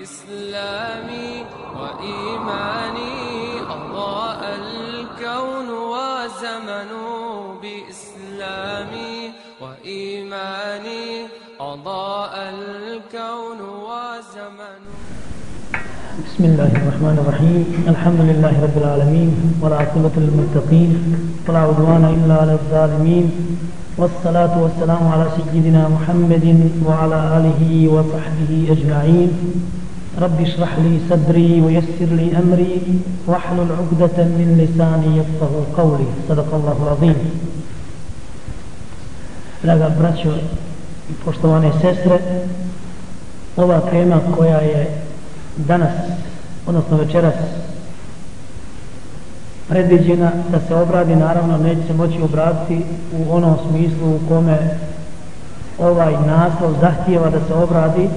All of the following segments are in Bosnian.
بإسلامي وإيماني أضاء الكون وزمن بإسلامي وإيماني أضاء الكون وزمن. بسم الله الرحمن الرحيم. الحمد لله رب العالمين والعاقبة للمتقين ولا عدوان إلا على الظالمين. والصلاة والسلام على سيدنا محمد وعلى آله وصحبه أجمعين. رب اشرح لي صدري ويسر لي أمري واحلل عقدة من لساني يفقه قولي صدق الله العظيم Draga braćo i poštovane sestre, ova tema koja je danas, odnosno večeras, predviđena da se obradi, naravno neće se moći obraditi u onom smislu u kome ovaj naslov zahtijeva da se obradi,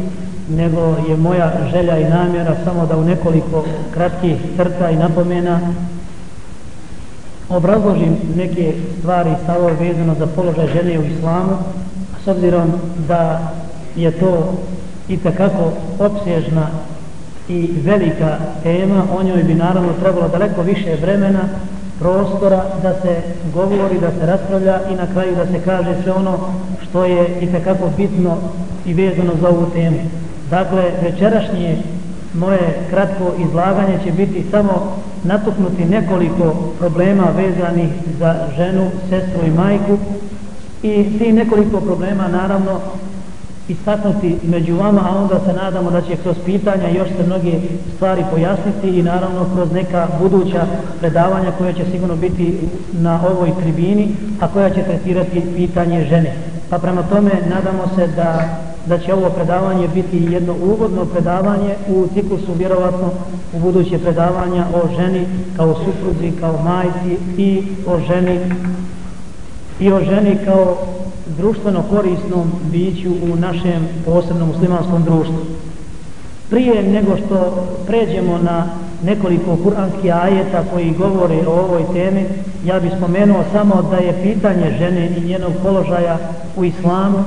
nego je moja želja i namjera samo da u nekoliko kratkih crta i napomena obrazložim neke stvari i stavove vezano za položaj žene u islamu, s obzirom da je to i takako opsežna i velika tema, o njoj bi naravno trebalo daleko više vremena, prostora da se govori, da se raspravlja i na kraju da se kaže sve ono što je i takako bitno i vezano za ovu temu. Dakle, večerašnje moje kratko izlaganje će biti samo natuknuti nekoliko problema vezanih za ženu, sestru i majku i ti nekoliko problema naravno istaknuti među vama, a onda se nadamo da će kroz pitanja još se mnoge stvari pojasniti i naravno kroz neka buduća predavanja koja će sigurno biti na ovoj tribini, a koja će tretirati pitanje žene. Pa prema tome nadamo se da, da će ovo predavanje biti jedno uvodno predavanje u ciklusu vjerovatno u buduće predavanja o ženi kao supruzi, kao majci i o ženi i o ženi kao društveno korisnom biću u našem posebnom muslimanskom društvu. Prije nego što pređemo na nekoliko kuranskih ajeta koji govore o ovoj temi, ja bih spomenuo samo da je pitanje žene i njenog položaja u islamu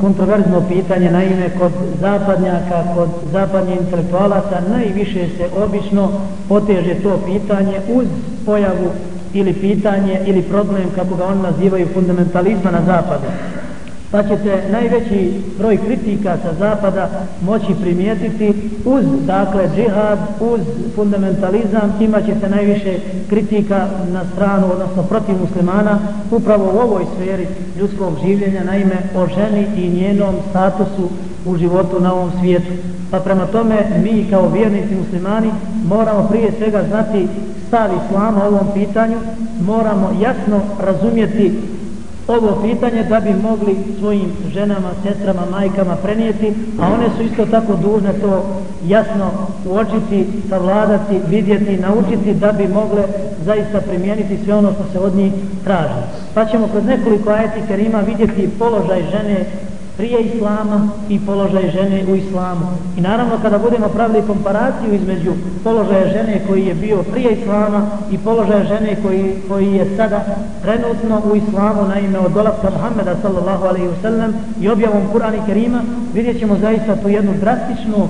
kontroverzno pitanje, naime, kod zapadnjaka, kod zapadnje intelektualaca, najviše se obično poteže to pitanje uz pojavu ili pitanje ili problem kako ga oni nazivaju fundamentalizma na zapadu pa ćete najveći broj kritika sa zapada moći primijetiti uz dakle džihad, uz fundamentalizam. Imat ćete najviše kritika na stranu, odnosno protiv muslimana upravo u ovoj sferi ljudskog življenja, naime o ženi i njenom statusu u životu na ovom svijetu. Pa prema tome mi kao vjernici muslimani moramo prije svega znati stav islama o ovom pitanju, moramo jasno razumjeti ovo pitanje da bi mogli svojim ženama, sestrama, majkama prenijeti, a one su isto tako dužne to jasno uočiti, savladati, vidjeti, naučiti da bi mogle zaista primijeniti sve ono što se od njih traži. Pa ćemo kroz nekoliko ajeti kerima vidjeti položaj žene prije islama i položaj žene u islamu. I naravno kada budemo pravili komparaciju između položaja žene koji je bio prije islama i položaja žene koji, koji je sada trenutno u islamu na ime od dolaska Muhammeda sallallahu alaihi wasallam i objavom Kur'ana i Kerima, vidjet ćemo zaista tu jednu drastičnu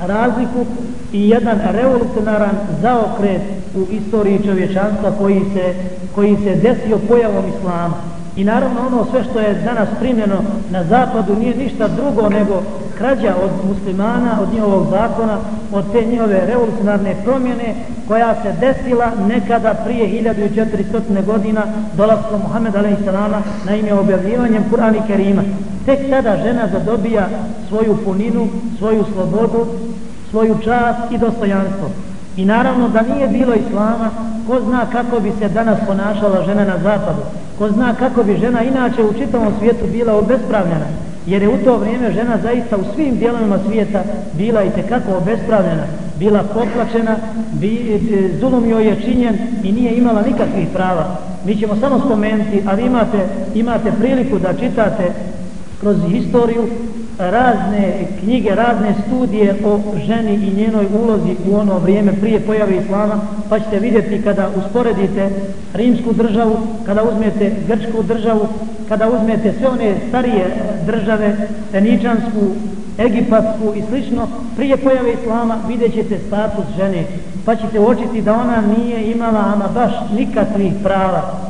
razliku i jedan revolucionaran zaokret u istoriji čovječanstva koji se, koji se desio pojavom islama. I naravno ono sve što je danas primljeno na zapadu nije ništa drugo nego krađa od muslimana, od njihovog zakona, od te njihove revolucionarne promjene koja se desila nekada prije 1400 godina dolazkom Muhammed a.s. na ime objavljivanjem Kur'ana i Kerima. Tek tada žena zadobija svoju puninu, svoju slobodu, svoju čast i dostojanstvo. I naravno da nije bilo islama, ko zna kako bi se danas ponašala žena na zapadu, ko zna kako bi žena inače u čitavom svijetu bila obespravljena, jer je u to vrijeme žena zaista u svim dijelovima svijeta bila i tekako obespravljena, bila poplačena, bi, e, zulum joj je činjen i nije imala nikakvih prava. Mi ćemo samo spomenuti, ali imate, imate priliku da čitate kroz historiju razne knjige, razne studije o ženi i njenoj ulozi u ono vrijeme prije pojave Islama, pa ćete vidjeti kada usporedite rimsku državu, kada uzmete grčku državu, kada uzmete sve one starije e, države, Teničansku, Egipatsku i slično, prije pojave Islama vidjet ćete status žene, pa ćete uočiti da ona nije imala ama baš nikakvih prava.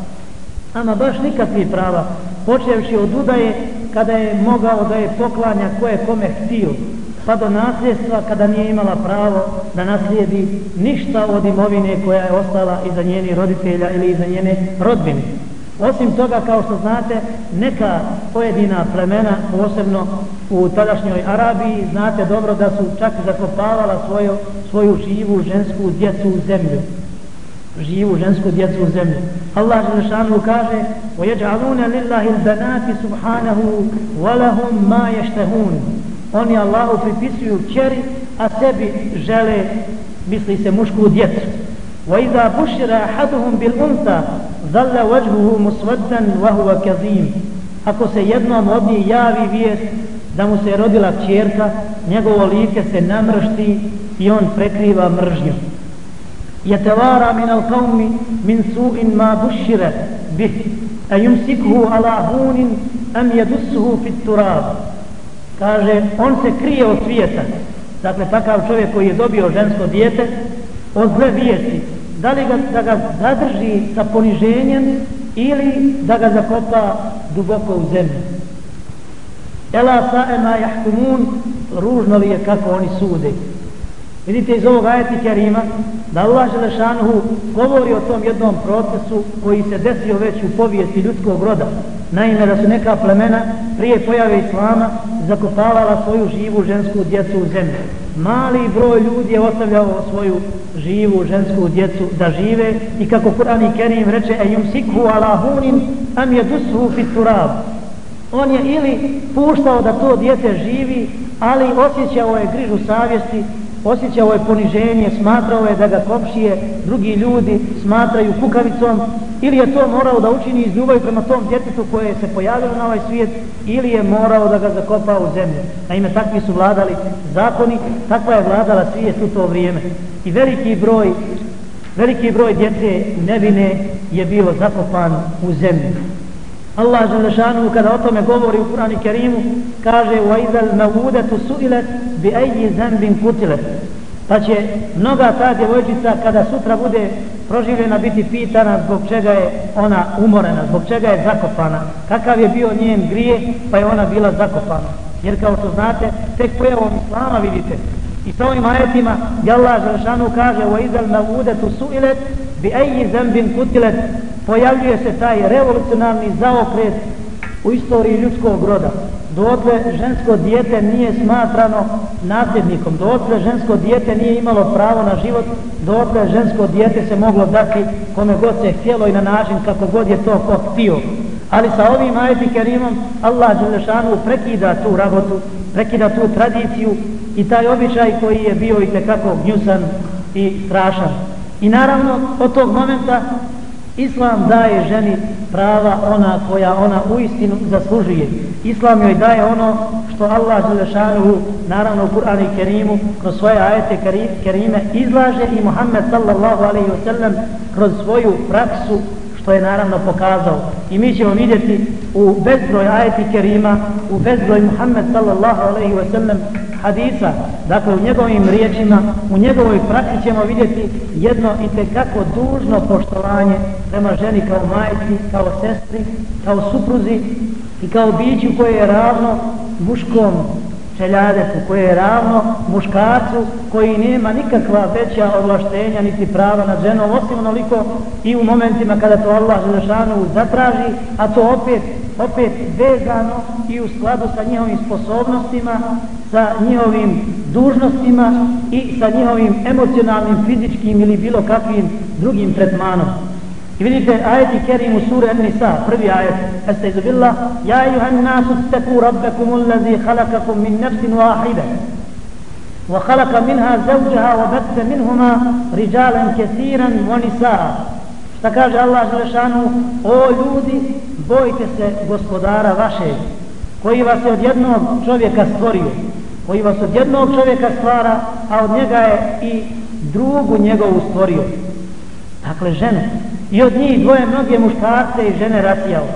Ama baš nikakvih prava. Počevši od udaje, kada je mogao da je poklanja ko je kome htio, pa do nasljedstva kada nije imala pravo da naslijedi ništa od imovine koja je ostala iza njeni roditelja ili iza njene rodbine. Osim toga, kao što znate, neka pojedina plemena, posebno u tadašnjoj Arabiji, znate dobro da su čak zakopavala svoju, svoju živu žensku djecu u zemlju Živu žensku djecu u zemlju. Allah Želešanu kaže وَيَجْعَلُونَ لِلَّهِ الْبَنَاتِ سُبْحَانَهُ وَلَهُمْ مَا يَشْتَهُونَ Oni Allahu pripisuju čeri, a sebi žele, misli se, mušku djecu. وإذا بشر أحدهم بالأنثى ظل وجهه مسودا وهو كظيم ako se jednom od njih javi vijest da mu se rodila čerka, njegovo like se namršti i on prekriva mržnju. يتوارى من القوم من سوء ما بشر به أيمسكه على هون أم يدسه في التراب kaže on se krije od svijeta dakle takav čovjek koji je dobio žensko dijete od zle vijesti da li ga, da ga zadrži sa poniženjem ili da ga zakopa duboko u zemlju. Ela sa'ema jahkumun, ružno li je kako oni sude. Vidite iz ovog ajeti Kerima da Allah Želešanuhu govori o tom jednom procesu koji se desio već u povijesti ljudskog roda. Naime, da su neka plemena prije pojave Islama zakopavala svoju živu žensku djecu u zemlju. Mali broj ljudi je ostavljao svoju živu žensku djecu da žive i kako Kur'an i Kerim reče e jum ala hunin am je fit turab. On je ili puštao da to djete živi, ali osjećao je grižu savjesti osjećao je poniženje, smatrao je da ga kopšije drugi ljudi smatraju kukavicom, ili je to morao da učini iz ljubavi prema tom djetetu koje se pojavilo na ovaj svijet, ili je morao da ga zakopa u zemlju. Naime, takvi su vladali zakoni, takva je vladala svijet u to vrijeme. I veliki broj, veliki broj djece nevine je bio zakopan u zemlju. Allah Želešanu kada o tome govori u Kur'anu Kerimu kaže wa idal سُئِلَتْ su'ilat bi ayyi pa će mnoga ta djevojčica kada sutra bude proživljena biti pitana zbog čega je ona umorena, zbog čega je zakopana, kakav je bio njen grije pa je ona bila zakopana. Jer kao što znate, tek pojavom Islama vidite i sa ovim ajetima je Allah Želšanu kaže wa idal سُئِلَتْ بِأَيِّ bi قُتِلَتْ pojavljuje se taj revolucionarni zaokret u istoriji ljudskog roda. Dotle žensko dijete nije smatrano nasljednikom, dotle žensko dijete nije imalo pravo na život, dotle žensko dijete se moglo dati kome god se htjelo i na način kako god je to ko htio. Ali sa ovim ajeti kerimom Allah Đelešanu prekida tu rabotu, prekida tu tradiciju i taj običaj koji je bio i tekako gnjusan i strašan. I naravno od tog momenta Islam daje ženi prava ona koja ona u istinu zaslužuje. Islam joj daje ono što Allah Želešanuhu, naravno u Kur'an i Kerimu, kroz svoje ajete Kerime izlaže i Muhammed sallallahu alaihi wa sallam kroz svoju praksu što je naravno pokazao. I mi ćemo vidjeti u bezbroj ajeti Kerima, u bezbroj Muhammed sallallahu alaihi wa sallam hadisa, dakle u njegovim riječima, u njegovoj praksi ćemo vidjeti jedno i tekako dužno poštovanje prema ženi kao majci, kao sestri, kao supruzi i kao biću koje je ravno muškom čeljadetu koje je ravno muškarcu koji nema nikakva veća ovlaštenja niti prava nad ženom osim onoliko i u momentima kada to Allah Želešanu zatraži a to opet opet vezano i u skladu sa njihovim sposobnostima sa njihovim dužnostima i sa njihovim emocionalnim, fizičkim ili bilo kakvim drugim tretmanom. I vidite ajeti kerim u suri An-Nisa, prvi ajet. Estaizu billah, ja ijuhan nasu steku rabbekum ulazi halakakum min nafsin wahida. Wa khalaqa minha zawjaha wa batta minhuma rijalan kathiran wa nisaa. Šta kaže Allah Želešanu? O ljudi, bojite se gospodara vaše, koji vas je od jednog čovjeka stvorio, koji vas od jednog čovjeka stvara, a od njega je i drugu njegovu stvorio. Dakle, žene. I od njih dvoje mnoge muškarce i žene rasijao.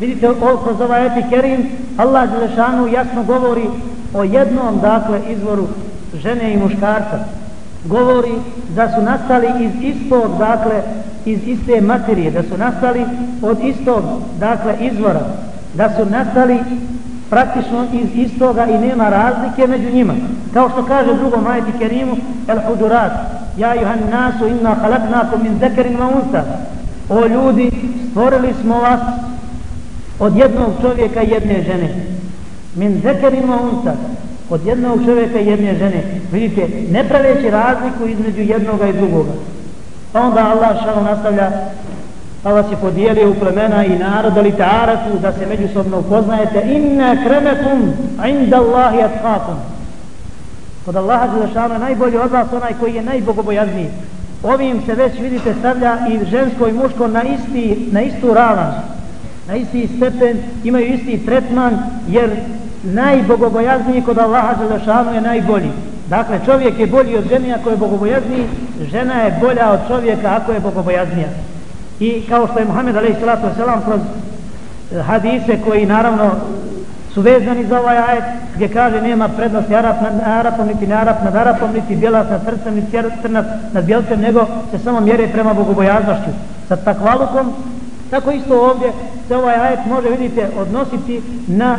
Vidite, kroz ovaj epikerim, Allah Đelešanu jasno govori o jednom, dakle, izvoru žene i muškarca. Govori da su nastali iz istog, dakle, iz iste materije, da su nastali od istog, dakle, izvora, da su nastali praktično iz istoga i nema razlike među njima. Kao što kaže drugo majeti Kerimu, el hudurat, ja juhan nasu inna halaknakum min zekerin ma unsa. O ljudi, stvorili smo vas od jednog čovjeka i jedne žene. Min zekerin unta. Od jednog čovjeka i jedne žene. Vidite, ne praveći razliku između jednoga i drugoga. Pa onda Allah šalo nastavlja pa vas je podijelio u plemena i naroda li ta'araku da se međusobno upoznajete inna kremekum inda Allahi atfakum kod Allaha Đelešanu najbolji od vas onaj koji je najbogobojazniji ovim se već vidite stavlja i žensko i muško na, isti, na istu ravan na isti stepen imaju isti tretman jer najbogobojazniji kod Allaha Želešanu je najbolji dakle čovjek je bolji od žene ako je bogobojazniji žena je bolja od čovjeka ako je bogobojaznija I kao što je Muhammed a.s. kroz eh, hadise koji naravno su vezani za ovaj ajet gdje kaže nema prednosti Arap nad Arapom, niti ne Arab nad Arapom, niti bjelac nad srcem, niti crnac nad bjelcem, nego se samo mjere prema bogobojaznošću. Sa takvalukom, tako isto ovdje se ovaj ajet može vidite odnositi na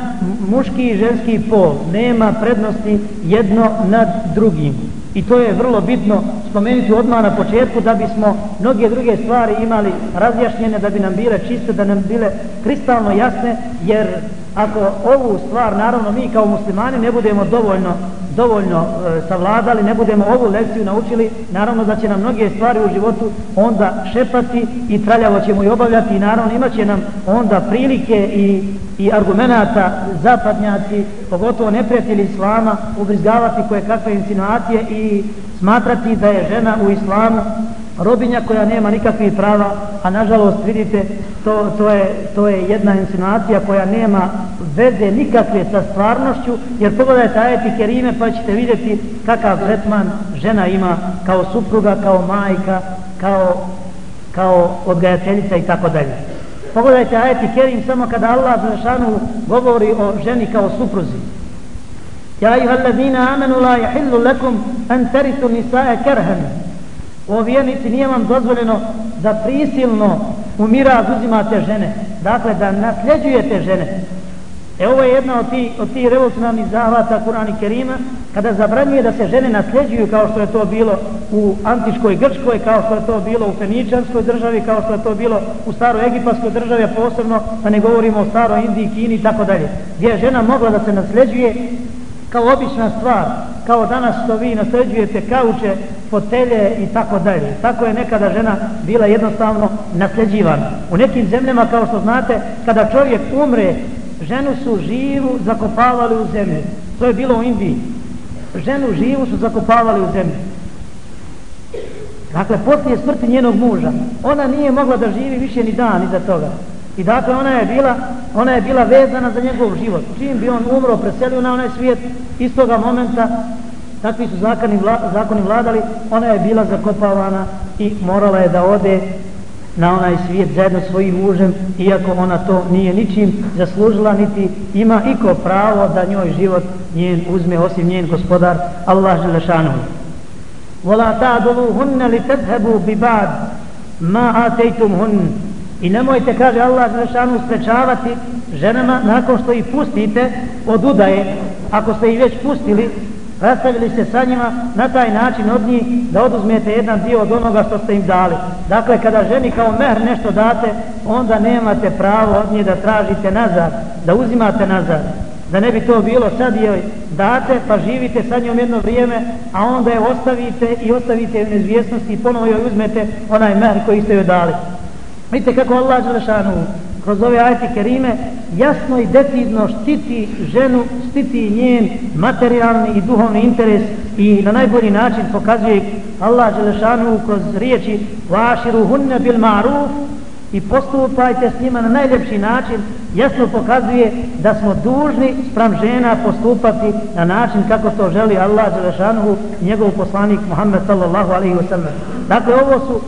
muški i ženski pol. Nema prednosti jedno nad drugim. I to je vrlo bitno spomenuti odmah na početku da bismo mnoge druge stvari imali razjašnjene, da bi nam bile čiste, da nam bile kristalno jasne, jer ako ovu stvar, naravno mi kao muslimani ne budemo dovoljno dovoljno e, savladali, ne budemo ovu lekciju naučili, naravno da će nam mnoge stvari u životu onda šepati i traljavo ćemo i obavljati i naravno imat će nam onda prilike i, i argumenata zapadnjaci, pogotovo neprijatelji islama, ubrizgavati koje kakve insinuacije i smatrati da je žena u islamu robinja koja nema nikakvih prava, a nažalost vidite to, to, je, to je jedna insinuacija koja nema veze nikakve sa stvarnošću, jer pogledajte ajeti kerime pa ćete vidjeti kakav tretman žena ima kao supruga, kao majka, kao, kao odgajateljica i tako dalje. Pogledajte ajeti kerim samo kada Allah Zalešanu govori o ženi kao supruzi. Ja أيها الذين amanu la يحل لكم an ترثوا النساء كرها O vjernici, nije vam dozvoljeno da prisilno u miraz uzimate žene. Dakle, da nasljeđujete žene. E ovo je jedna od tih od tih revolucionarnih zahvata Kur'ana i Kerima, kada zabranjuje da se žene nasljeđuju kao što je to bilo u antičkoj Grčkoj, kao što je to bilo u Feničanskoj državi, kao što je to bilo u staroj Egipatskoj državi, a posebno da ne govorimo o staroj Indiji, Kini i tako dalje. Gdje je žena mogla da se nasljeđuje kao obična stvar, kao danas što vi nasljeđujete kauče, fotelje i tako dalje. Tako je nekada žena bila jednostavno nasljeđivana. U nekim zemljama, kao što znate, kada čovjek umre, ženu su živu zakopavali u zemlju. To je bilo u Indiji. Ženu živu su zakopavali u zemlju. Dakle, poslije smrti njenog muža, ona nije mogla da živi više ni dan iza toga. I dakle ona je bila, ona je bila vezana za njegov život. Čim bi on umro, preselio na onaj svijet, iz toga momenta, takvi su zakoni, vla, zakoni vladali, ona je bila zakopavana i morala je da ode na onaj svijet zajedno svojim mužem, iako ona to nije ničim zaslužila, niti ima iko pravo da njoj život njen uzme, osim njen gospodar, Allah želešanu. Vola ta'dulu hunne li tedhebu bi bad ma atejtum hunne I nemojte, kaže Allah Želešanu, sprečavati ženama nakon što ih pustite od udaje. Ako ste ih već pustili, rastavili se sa njima na taj način od njih da oduzmete jedan dio od onoga što ste im dali. Dakle, kada ženi kao mehr nešto date, onda nemate pravo od nje da tražite nazad, da uzimate nazad. Da ne bi to bilo sad joj date, pa živite sa njom jedno vrijeme, a onda je ostavite i ostavite u nezvjesnosti i ponovo joj uzmete onaj mehr koji ste joj dali. Vidite kako Allah Đelešanu kroz ove ajete kerime jasno i decidno štiti ženu, štiti njen materijalni i duhovni interes i na najbolji način pokazuje Allah Đelešanu kroz riječi vaširu hunne bil maruf i postupajte s njima na najljepši način jasno pokazuje da smo dužni sprem žena postupati na način kako to želi Allah Đelešanu i njegov poslanik Muhammed sallallahu alaihi wa sallam. Dakle, ovo su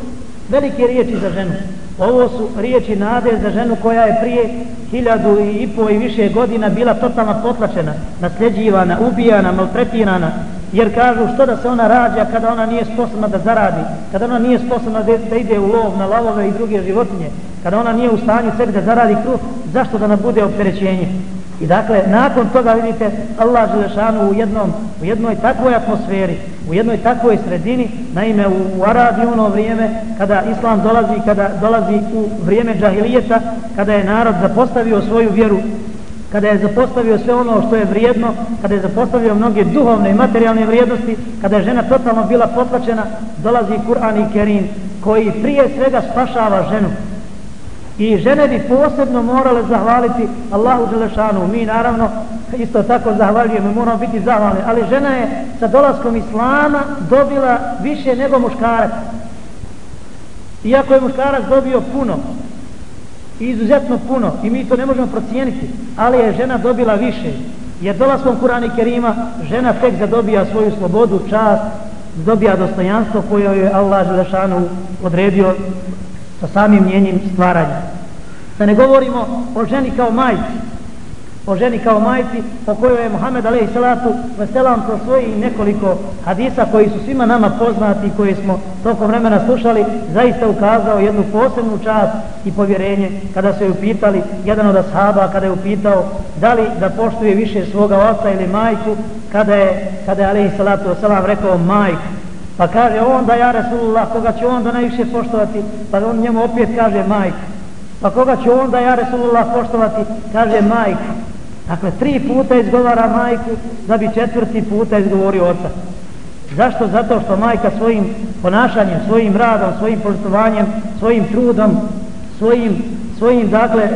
velike riječi za ženu Ovo su riječi nade za ženu koja je prije hiljadu i po i više godina bila totalno potlačena, nasljeđivana, ubijana, maltretirana, jer kažu što da se ona rađa kada ona nije sposobna da zaradi, kada ona nije sposobna da, da ide u lov na lavove i druge životinje, kada ona nije u stanju sebi da zaradi kruh, zašto da nam bude opterećenje? I dakle, nakon toga vidite Allah Želešanu u, jednom, u jednoj takvoj atmosferi, u jednoj takvoj sredini, naime u, u Arabiji ono vrijeme, kada Islam dolazi, kada dolazi u vrijeme džahilijeta, kada je narod zapostavio svoju vjeru, kada je zapostavio sve ono što je vrijedno, kada je zapostavio mnoge duhovne i materijalne vrijednosti, kada je žena totalno bila potlačena, dolazi Kur'an i Kerim, koji prije svega spašava ženu, I žene bi posebno morale zahvaliti Allahu Želešanu. Mi naravno isto tako zahvaljujemo, moramo biti zahvalni. Ali žena je sa dolaskom Islama dobila više nego muškarac. Iako je muškarac dobio puno, izuzetno puno, i mi to ne možemo procijeniti, ali je žena dobila više. Jer dolaskom Kurani Kerima žena tek zadobija svoju slobodu, čast, dobija dostojanstvo koje je Allah Želešanu odredio sa samim njenim stvaranjem. Da ne govorimo o ženi kao majci, o ženi kao majci o kojoj je Muhammed alaihi salatu veselam kroz svoji nekoliko hadisa koji su svima nama poznati i koji smo tokom vremena slušali zaista ukazao jednu posebnu čast i povjerenje kada su je upitali jedan od ashaba kada je upitao da li da poštuje više svoga oca ili majku kada je, kada je alaihi salatu veselam rekao majku Pa kaže on da ja Resulullah, koga će on da najviše poštovati, pa on njemu opet kaže majka. Pa koga će on da ja Resulullah poštovati, kaže majka. Dakle, tri puta izgovara majku, da bi četvrti puta izgovorio oca. Zašto? Zato što majka svojim ponašanjem, svojim radom, svojim poštovanjem, svojim trudom, svojim, svojim, dakle,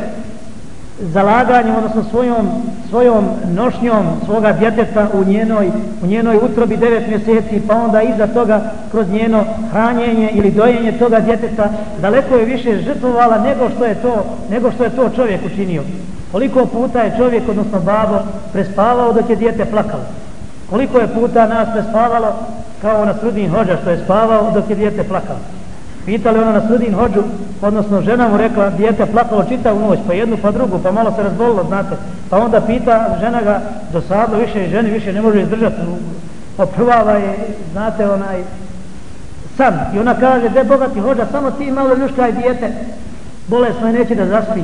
zalaganjem, odnosno svojom, svojom nošnjom svoga djeteta u njenoj, u njenoj utrobi devet mjeseci, pa onda iza toga kroz njeno hranjenje ili dojenje toga djeteta, daleko je više žrtvovala nego što je to, nego što je to čovjek učinio. Koliko puta je čovjek, odnosno babo, prespavao dok je djete plakalo? Koliko je puta nas prespavalo kao na srudin hođa što je spavao dok je djete plakalo? Pitali ona na sudin hođu, odnosno žena mu rekla, dijete plakalo čitavu noć, pa jednu pa drugu, pa malo se razbolilo, znate. Pa onda pita žena ga, dosadlo više ženi, više ne može izdržati, oprvala je, znate, onaj, sam. I ona kaže, de bogati hođa, samo ti malo ljuškaj dijete, bolesno je, neće da zaspi.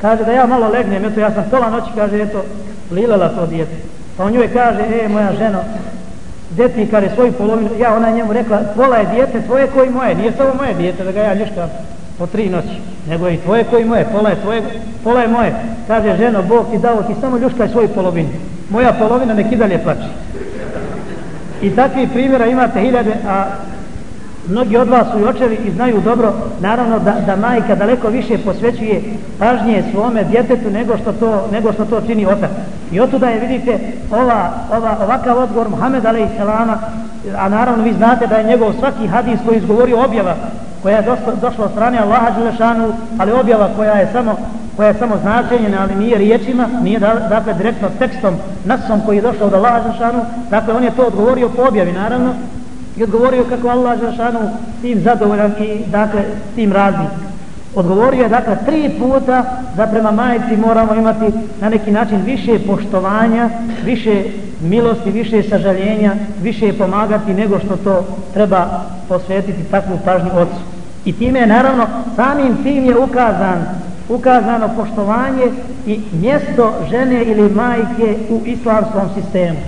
Kaže da ja malo legnem, eto ja sam tola noći, kaže, eto, lilela to dijete. Pa on njoj kaže, e, moja ženo, deti kada svoju polovinu, ja ona njemu rekla, pola je dijete tvoje koji moje, nije samo moje dijete da ga ja ljuškam po tri noći, nego je i tvoje koji moje, pola je tvoje, pola je moje. Kaže ženo, Bog ti dao, ti samo ljuškaj svoju polovinu. Moja polovina nek i dalje plaći. I takvi primjera imate hiljade, a mnogi od vas su i očevi i znaju dobro, naravno da, da majka daleko više posvećuje pažnje svome djetetu nego što to, nego što to čini otac. I otuda je, vidite, ova, ova, ovakav odgovor Muhammed a.s. A naravno vi znate da je njegov svaki hadis koji izgovorio objava koja je došla, došla od strane Allaha Đelešanu, ali objava koja je samo koja je samo značenje, ali nije riječima, nije da, dakle direktno tekstom, nasom koji je došao od Allaha Đelešanu, dakle on je to odgovorio po objavi, naravno, i odgovorio kako Allah Žešanu tim zadovoljan i dakle tim razi. Odgovorio je dakle tri puta da prema majici moramo imati na neki način više poštovanja, više milosti, više sažaljenja, više pomagati nego što to treba posvetiti takvu pažnju ocu. I time je naravno samim tim je ukazan ukazano poštovanje i mjesto žene ili majke u islamskom sistemu.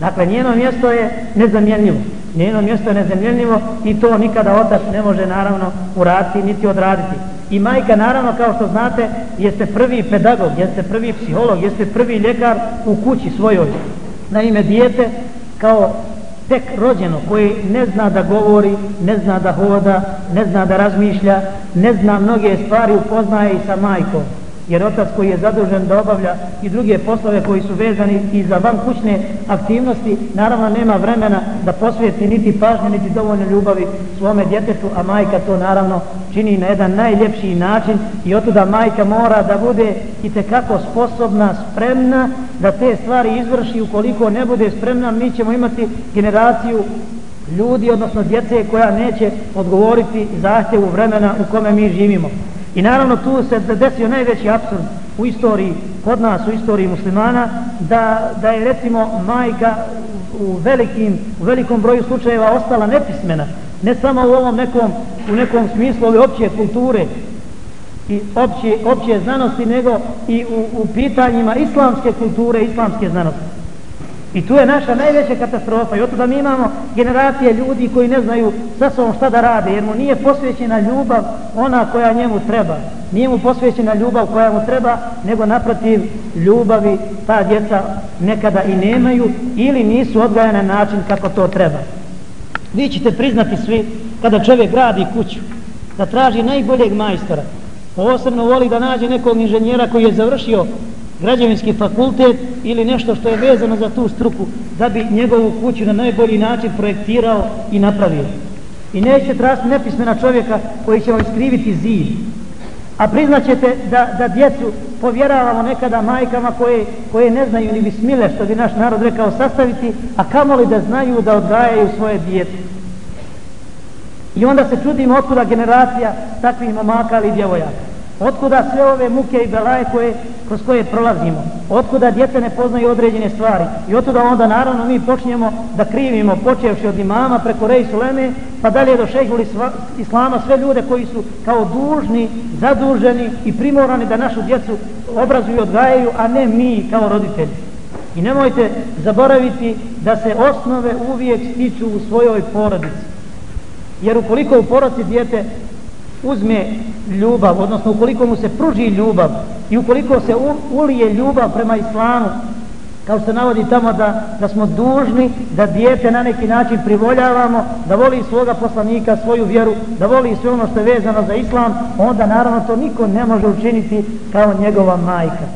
Dakle, njeno mjesto je nezamjenljivo. Njeno mjesto je nezemljenljivo i to nikada otac ne može naravno uraditi niti odraditi. I majka naravno kao što znate jeste prvi pedagog, jeste prvi psiholog, jeste prvi ljekar u kući svojoj. Na ime dijete kao tek rođeno koji ne zna da govori, ne zna da hoda, ne zna da razmišlja, ne zna mnoge stvari upoznaje i sa majkom jer otac koji je zadužen da obavlja i druge poslove koji su vezani i za van kućne aktivnosti, naravno nema vremena da posvijeti niti pažnje, niti dovoljno ljubavi svome djetetu, a majka to naravno čini na jedan najljepši način i otuda majka mora da bude i tekako sposobna, spremna da te stvari izvrši, ukoliko ne bude spremna, mi ćemo imati generaciju ljudi, odnosno djece koja neće odgovoriti zahtjevu vremena u kome mi živimo. I naravno tu se desio najveći absurd u istoriji, kod nas u istoriji muslimana, da, da je recimo majka u, velikim, u velikom broju slučajeva ostala nepismena, ne samo u ovom nekom, u nekom smislu ove opće kulture i opće, opće znanosti, nego i u, u pitanjima islamske kulture, islamske znanosti. I tu je naša najveća katastrofa i od da mi imamo generacije ljudi koji ne znaju sa sobom šta da rade jer mu nije posvećena ljubav ona koja njemu treba. Nije mu posvećena ljubav koja mu treba nego naprotiv ljubavi ta djeca nekada i nemaju ili nisu odgajane na način kako to treba. Vi ćete priznati svi kada čovjek gradi kuću da traži najboljeg majstora posebno voli da nađe nekog inženjera koji je završio građevinski fakultet ili nešto što je vezano za tu struku da bi njegovu kuću na najbolji način projektirao i napravio. I neće tražiti nepismena čovjeka koji će vam iskriviti zid. A priznaćete da, da djecu povjeravamo nekada majkama koje, koje ne znaju ni bismile što bi naš narod rekao sastaviti, a kamoli da znaju da odgajaju svoje djete. I onda se čudimo otkuda generacija takvih momaka ili djevojaka. Otkuda sve ove muke i belaje koje, kroz koje prolazimo? Otkuda djeca ne poznaju određene stvari? I otkuda onda naravno mi počnemo da krivimo, počevši od imama preko Rej Suleme, pa dalje do šeđuli Islama, sve ljude koji su kao dužni, zaduženi i primorani da našu djecu obrazuju i odgajaju, a ne mi kao roditelji. I nemojte zaboraviti da se osnove uvijek stiču u svojoj porodici. Jer ukoliko u porodici djete uzme ljubav, odnosno ukoliko mu se pruži ljubav i ukoliko se ulije ljubav prema islamu, kao se navodi tamo da, da smo dužni da dijete na neki način privoljavamo, da voli svoga poslanika, svoju vjeru, da voli sve ono što je vezano za islam, onda naravno to niko ne može učiniti kao njegova majka.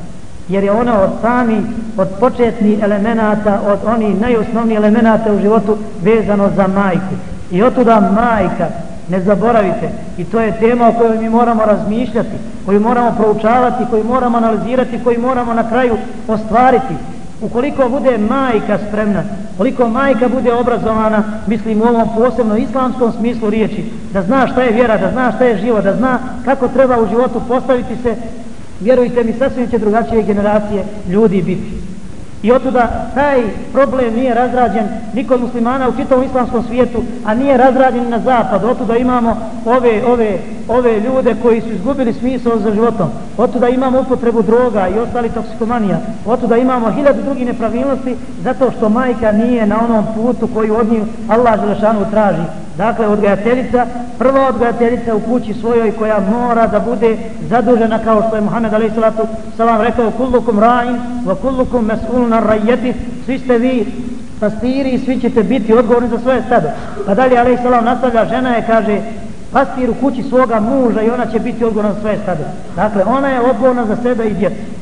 Jer je ona od sami, od početnih elemenata, od onih najosnovnijih elemenata u životu vezano za majku. I otuda majka, ne zaboravite. I to je tema o kojoj mi moramo razmišljati koju moramo proučavati koju moramo analizirati koju moramo na kraju ostvariti. Ukoliko bude majka spremna koliko majka bude obrazovana mislim u ovom posebno islamskom smislu riječi da zna šta je vjera, da zna šta je život da zna kako treba u životu postaviti se vjerujte mi sasvim će drugačije generacije ljudi biti. I otuda taj problem nije razrađen nikod muslimana u čitavom islamskom svijetu, a nije razrađen na zapad. Otuda imamo ove, ove, ove ljude koji su izgubili smisao za životom. Otuda imamo upotrebu droga i ostali toksikomanija. Otuda imamo hiljadu drugih nepravilnosti zato što majka nije na onom putu koji od njih Allah Želešanu traži. Dakle, odgajateljica, prva odgajateljica u kući svojoj koja mora da bude zadužena kao što je Muhammed alaih salatu salam rekao kullukum ra'in wa kullukum mes'ulna rajeti svi ste vi pastiri i svi ćete biti odgovorni za svoje stado. Pa dalje alaih salam nastavlja žena je kaže pastir u kući svoga muža i ona će biti odgovorna za svoje stado. Dakle, ona je odgovorna za sebe i djecu.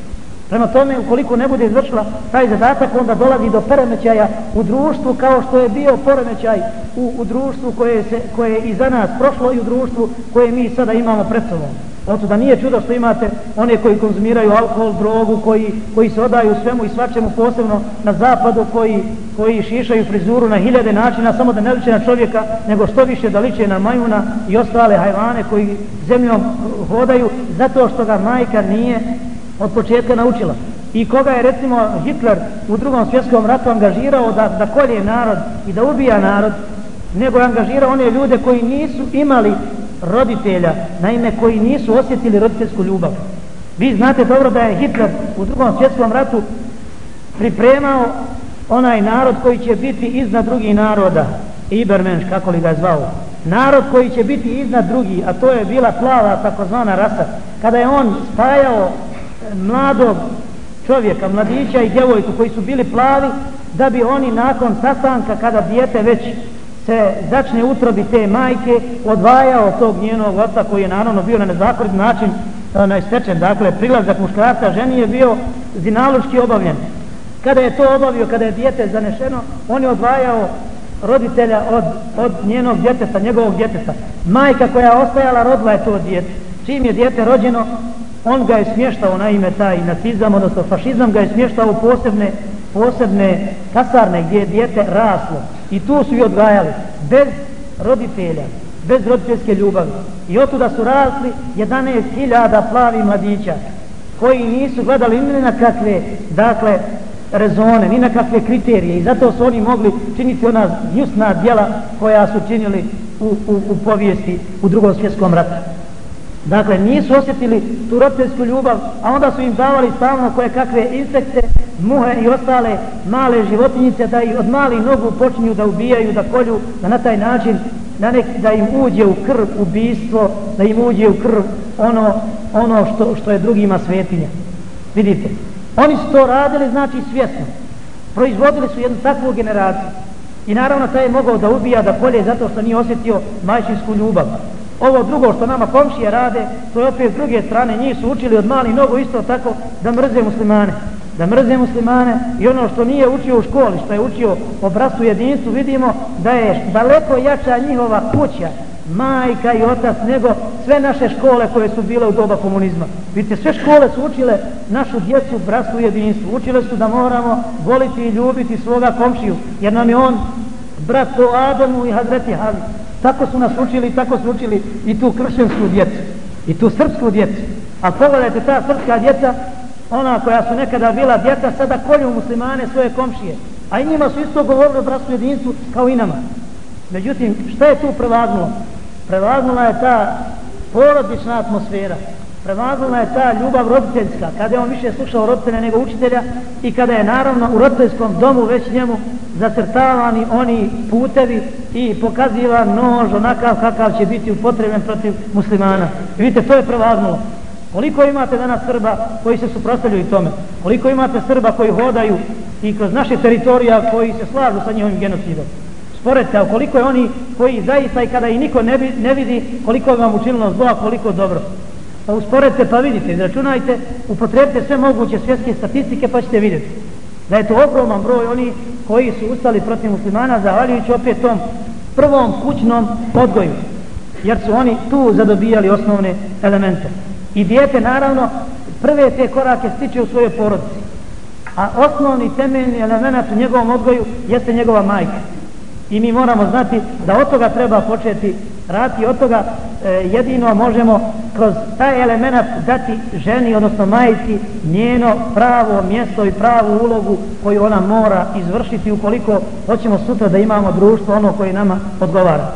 Prema tome, ukoliko ne bude izvršila taj zadatak, onda dolazi do poremećaja u društvu kao što je bio poremećaj u, u društvu koje, se, koje je iza nas prošlo i u društvu koje mi sada imamo pred sobom. Oto da nije čudo što imate one koji konzumiraju alkohol, drogu, koji, koji se odaju svemu i svačemu posebno na zapadu, koji, koji šišaju frizuru na hiljade načina, samo da ne liče na čovjeka, nego što više da liče na majuna i ostale hajvane koji zemljom hodaju, zato što ga majka nije od početka naučila. I koga je recimo Hitler u drugom svjetskom ratu angažirao da, da kolje narod i da ubija narod, nego je angažirao one ljude koji nisu imali roditelja, naime koji nisu osjetili roditeljsku ljubav. Vi znate dobro da je Hitler u drugom svjetskom ratu pripremao onaj narod koji će biti iznad drugih naroda, Ibermenš, kako li ga zvao. Narod koji će biti iznad drugih, a to je bila plava takozvana rasa. Kada je on spajao mladog čovjeka, mladića i djevojku koji su bili plavi, da bi oni nakon sastanka, kada dijete već se začne utrobi te majke, odvajao tog njenog oca koji je naravno bio na nezakonit način najstečen. Dakle, prilazak muškarca ženi je bio zinaluški obavljen. Kada je to obavio, kada je dijete zanešeno, on je odvajao roditelja od, od njenog djeteta, njegovog djeteta. Majka koja je ostajala rodila je to djete. Čim je djete rođeno, on ga je smještao na ime taj nacizam, odnosno fašizam ga je smještao u posebne posebne kasarne gdje je dijete raslo i tu su i odgajali bez roditelja, bez roditeljske ljubavi. I od su rasli 11.000 plavi mladića koji nisu gledali ni na kakve, dakle, rezone, ni na kakve kriterije i zato su oni mogli činiti ona jusna djela koja su činili u, u, u povijesti u drugom svjetskom ratu. Dakle, nisu osjetili tu roditeljsku ljubav, a onda su im davali stalno koje kakve insekte, muhe i ostale male životinjice da ih od malih nogu počinju da ubijaju, da kolju, da na taj način na nek, da im uđe u krv ubijstvo, da im uđe u krv ono, ono što, što je drugima svetinja. Vidite, oni su to radili, znači svjesno. Proizvodili su jednu takvu generaciju. I naravno taj je mogao da ubija, da kolje zato što nije osjetio majčinsku ljubav. Ovo drugo što nama komšije rade, to je opet s druge strane, njih su učili od mali nogu isto tako da mrze muslimane. Da mrze muslimane i ono što nije učio u školi, što je učio o brastu jedinstvu, vidimo da je daleko jača njihova kuća, majka i otac, nego sve naše škole koje su bile u doba komunizma. Vidite, sve škole su učile našu djecu brastu jedinstvu. Učile su da moramo voliti i ljubiti svoga komšiju, jer nam je on brat po Adamu i Hazreti Havi. Tako su nas učili, tako su učili i tu kršćansku djecu, i tu srpsku djecu. A pogledajte, ta srpska djeca, ona koja su nekada bila djeca, sada kolju muslimane svoje komšije. A i njima su isto govorili o bratstvu jedinstvu kao i nama. Međutim, šta je tu prevagnulo? Prevagnula je ta porodična atmosfera. Prevagnulo je ta ljubav roditeljska, kada je on više slušao roditelja nego učitelja i kada je naravno u roditeljskom domu već njemu zacrtavani oni putevi i pokaziva nož onakav kakav će biti upotreben protiv muslimana. I vidite, to je prevagnulo. Koliko imate danas Srba koji se suprostavljaju tome? Koliko imate Srba koji hodaju i kroz naše teritorija koji se slažu sa njihovim genocidom? Sporedite, koliko je oni koji zaista i kada i niko ne, ne vidi koliko vam učinilo zlo, a koliko dobro. Pa usporedite pa vidite, izračunajte, upotrebite sve moguće svjetske statistike pa ćete vidjeti. Da je to ogroman broj oni koji su ustali protiv muslimana zahvaljujući opet tom prvom kućnom odgoju. Jer su oni tu zadobijali osnovne elemente. I dijete naravno prve te korake stiče u svojoj porodici. A osnovni temeljni element u njegovom odgoju jeste njegova majka. I mi moramo znati da od toga treba početi Rati od toga e, jedino možemo kroz taj element dati ženi, odnosno majici, njeno pravo mjesto i pravu ulogu koju ona mora izvršiti ukoliko hoćemo sutra da imamo društvo ono koje nama odgovara.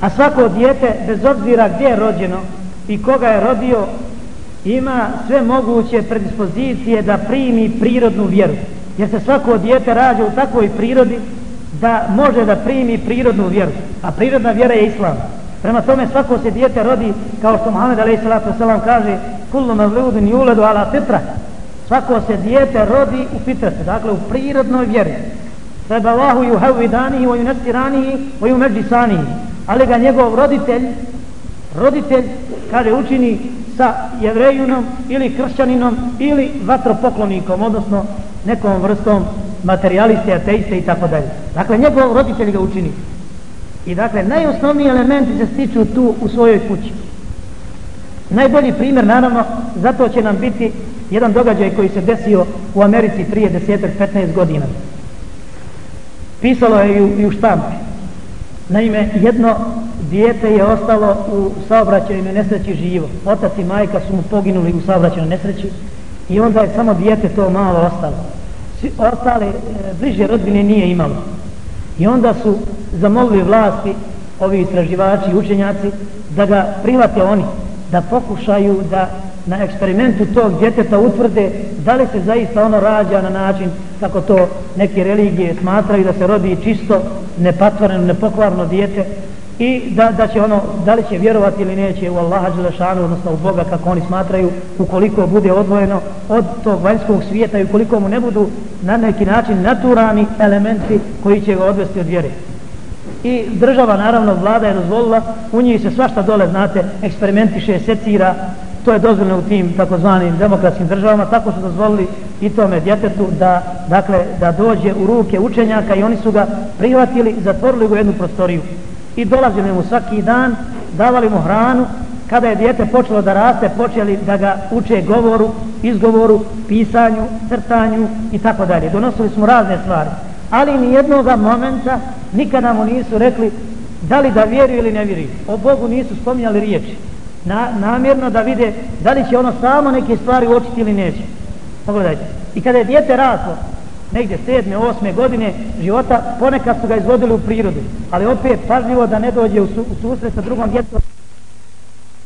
A svako dijete, bez obzira gdje je rođeno i koga je rodio, ima sve moguće predispozicije da primi prirodnu vjeru jer se svako dijete rađa u takvoj prirodi da može da primi prirodnu vjeru. A prirodna vjera je islam. Prema tome svako se dijete rodi, kao što Muhammed a.s. kaže, kullu me vludin juledu ala fitra. Svako se dijete rodi u fitratu, dakle u prirodnoj vjeri. Treba Allahu ju hevidanihi, u junestiranihi, u jumeđisanihi. Ali ga njegov roditelj, roditelj, kaže, učini sa jevrejunom ili kršćaninom ili vatropoklonikom, odnosno nekom vrstom materialiste, ateiste i tako dalje. Dakle, njegov roditelj ga učini. I dakle, najosnovniji elementi se stiču tu u svojoj kući. Najbolji primjer, naravno, zato će nam biti jedan događaj koji se desio u Americi prije 10-15 godina. Pisalo je i u, i u štampi. Naime, jedno dijete je ostalo u saobraćajnoj nesreći živo. Otac i majka su mu poginuli u saobraćajnoj nesreći i onda je samo dijete to malo ostalo. Svi ostale e, bliže rodbine nije imalo. I onda su zamolili vlasti, ovi istraživači učenjaci, da ga prihvate oni, da pokušaju da na eksperimentu tog djeteta utvrde da li se zaista ono rađa na način kako to neke religije smatraju da se rodi čisto, nepatvoreno, nepokvarno dijete, i da, da će ono, da li će vjerovati ili neće u Allaha Đelešanu, odnosno u Boga kako oni smatraju, ukoliko bude odvojeno od tog vanjskog svijeta i ukoliko mu ne budu na neki način naturani elementi koji će ga odvesti od vjere. I država, naravno, vlada je dozvolila, u njih se svašta dole, znate, eksperimentiše, secira, to je dozvoljeno u tim takozvanim demokratskim državama, tako su dozvolili i tome djetetu da, dakle, da dođe u ruke učenjaka i oni su ga prihvatili i zatvorili u jednu prostoriju i dolazili mu svaki dan, davali mu hranu kada je dijete počelo da raste, počeli da ga uče govoru, izgovoru, pisanju, crtanju i tako dalje. Donosili smo razne stvari. Ali ni jednog momenta nikada mu nisu rekli da li da vjeruje ili ne vjeruje. O Bogu nisu spominjali riječi. Na, namjerno da vide da li će ono samo neke stvari uočiti ili neće. Pogledajte. I kada je dijete raslo, negdje sedme, osme godine života, ponekad su ga izvodili u prirodu. Ali opet pažljivo da ne dođe u, su, u susret sa drugom djetom